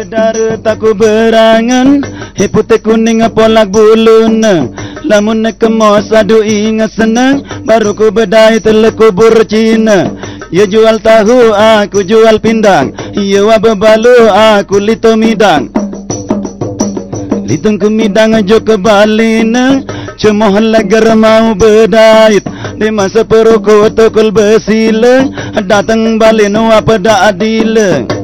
pada dara taku berangan. He putih kuning polak bulun. Lamun ne kemos adu ingat senang Baru ku bedai telekubur Cina. Ya jual tahu aku jual pindang. Ya wabe balu aku lito midang. Litung ku midang jo ke balina Cuma lagar mau bedait. Di masa perukut tukul besila Datang balinu apa dak adila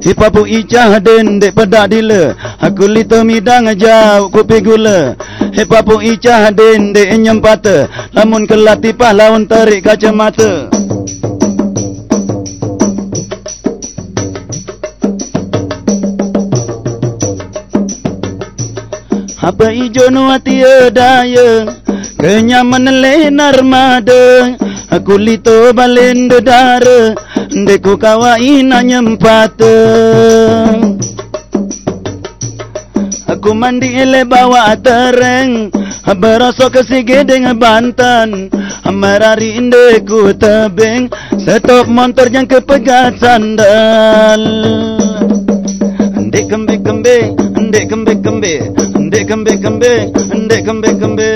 Ipapu icah den dek pedak dila. Aku lito midang jauh kupi gula. Ipapu icah den dek nyempata Lamun kelatipah lawan tarik kacamata. Apa ijo nuati daya? Kenyaman lenar mada Aku lito balen dedara Deku kawain Aku mandi ele bawa tereng Berasa kesige dengan bantan. Merari indeku tebeng Stop motor yang kepegat sandal. Dek kembe kembe Dek kembe kembe Dek kembe kembe Dek kembe kembe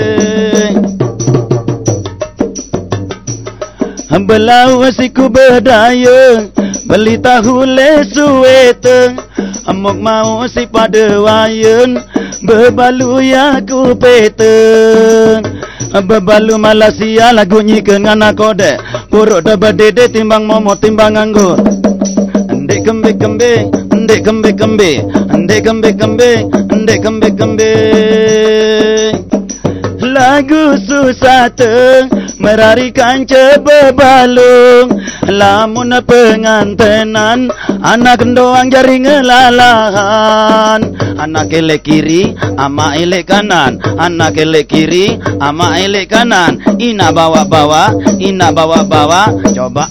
Belau siku berdaya Beli tahu le suweta Amok mau si pada wayan Bebalu ya ku peta Bebalu Malaysia lagu nyikan anak kode Puruk dah berdede timbang momo timbang anggur. Ndek kembe kembe Ndek kembe kembe Ndek kembe kembe Ndek kembe kembe. Lagu susah tu Merarikan cebebalung Lamun pengantenan Anak doang jari ngelalahan Anak elek kiri Ama elek kanan. Anak elek kiri Ama elek kanan. Ina bawa-bawa Ina bawa-bawa. Coba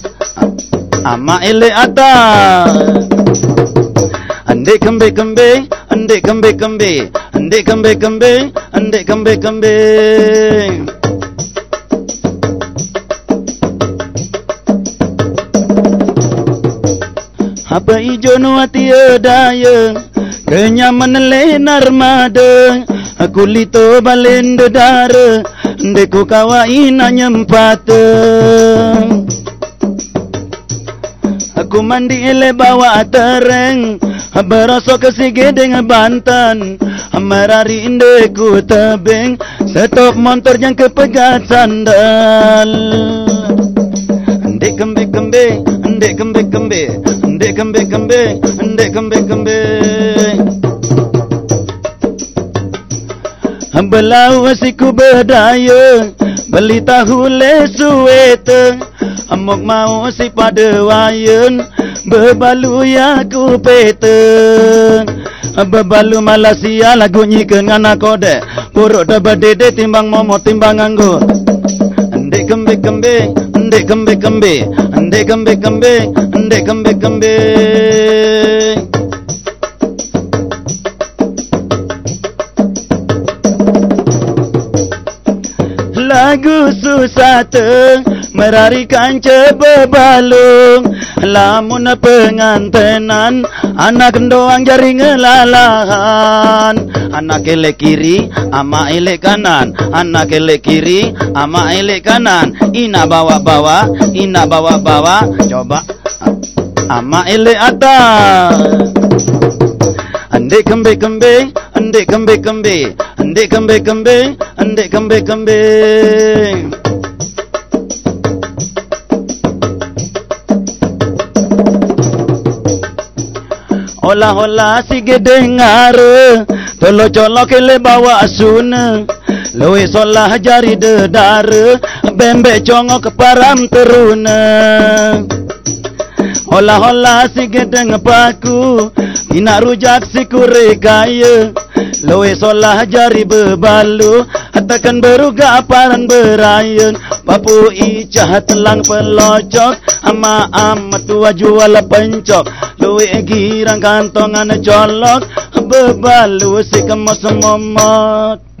Ama elek atas. Ande kembe kembe, ande kembe kembe, ande kembe kembe, ande kembe kembe. Apa ijo nuati daya, kenyaman lenar mada. Aku lito balen dedara, deku kawain nyempata. Aku mandi ele bawa tereng Berasa kesige dengan bantan Merari indeku tebeng Stop motor yang kepegat sandal Ndek kembe kembe Ndek kembe kembe Ndek kembe kembe Ndek kembe kembe Belau siku berdaya Beli tahu le suweta Amok mau si pada wayan Bebalu ya ku peta. Bebalu Malaysia lagu nyikan anak kode. Puruk dah berdede timbang momo timbang anggur. Ndek kembe kembe Ndek kembe kembe Ndek kembe kembe Ndek kembe kembe Lagu susah tu Merarikan cebebalung. Lamun pengantenan Anak doang jari ngelalahan Anak elek kiri Ama elek kanan. Anak elek kiri Ama elek kanan. Ina bawa-bawa Ina bawa-bawa. Coba Ama elek atas. Ande kembe kembe, ande kembe kembe, ande kembe kembe, ande kembe kembe. Olah olah sige dengar, tolo colok le bawa asuna. Loe solah jari dedar, bembe congok param teruna. Olah olah sige deng paku, ina rujak si kure kaya. Loe solah jari bebalu, atakan beruga paran berayan. Papu icah telang pelocok, ama amat tua jual pencok. Loe girang kantongan colok, bebalu si kemas momot.